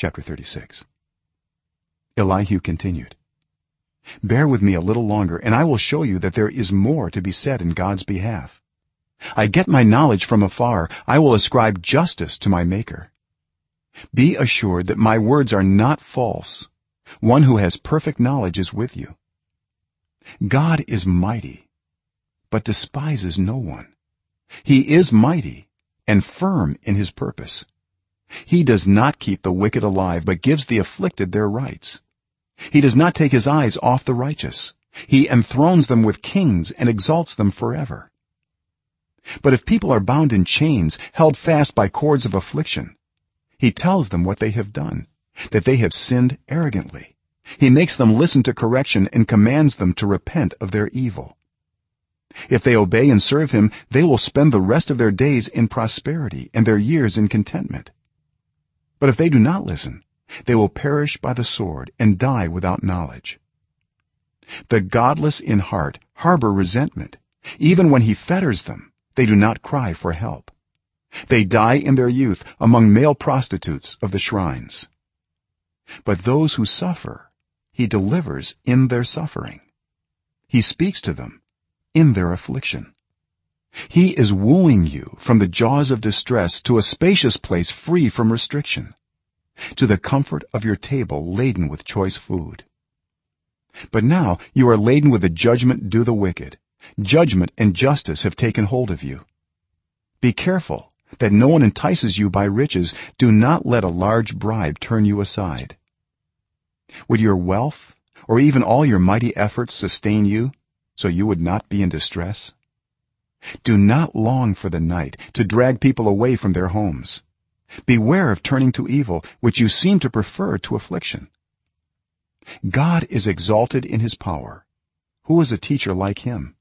chapter 36 elihu continued bear with me a little longer and i will show you that there is more to be said in god's behalf. I get my knowledge from afar. I will ascribe justice to my maker. Be assured that my words are not false. One who has perfect knowledge is with you. God is mighty but despises no one. He is mighty and firm in his purpose he does not keep the wicked alive but gives the afflicted their rights. He does not take his eyes off the righteous. He enthrones them with kings and exalts them forever. But if people are bound in chains held fast by cords of affliction he tells them what they have done that they have sinned arrogantly. He makes them listen to correction and commands them to repent of their evil. If they obey and serve him they will spend the rest of their days in prosperity and their years in contentment but if they do not listen they will perish by the sword and die without knowledge. The godless in heart harbor resentment. Even when he fetters them they do not cry for help. They die in their youth among male prostitutes of the shrines. But those who suffer he delivers in their suffering. He speaks to them in their affliction he is wooing you from the jaws of distress to a spacious place free from restriction to the comfort of your table laden with choice food. But now you are laden with the judgment due the wicked. Judgment and justice have taken hold of you. Be careful that no one entices you by riches. Do not let a large bribe turn you aside. Would your wealth or even all your mighty efforts sustain you so you would not be in distress do not long for the night to drag people away from their homes. Beware of turning to evil which you seem to prefer to affliction. God is exalted in his power. Who is a teacher like him?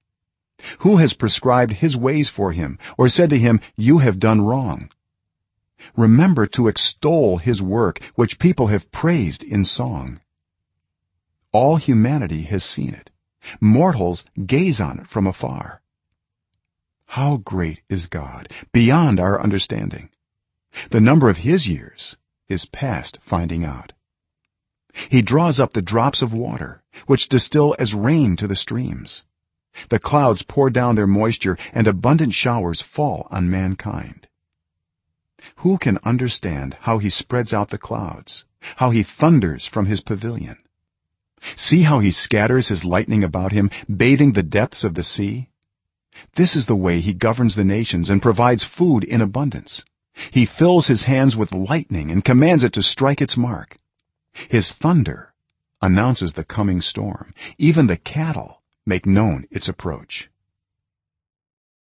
Who has prescribed his ways for him or said to him you have done wrong remember to extol his work which people have praised in song. All humanity has seen it. Mortals gaze on it from afar how great is god beyond our understanding? The number of his years is past finding out. He draws up the drops of water which distill as rain to the streams. The clouds pour down their moisture and abundant showers fall on mankind. Who can understand how he spreads out the clouds how he thunders from his pavilion? See how he scatters his lightning about him bathing the depths of the sea this is the way he governs the nations and provides food in abundance. He fills his hands with lightning and commands it to strike its mark. His thunder announces the coming storm. Even the cattle make known its approach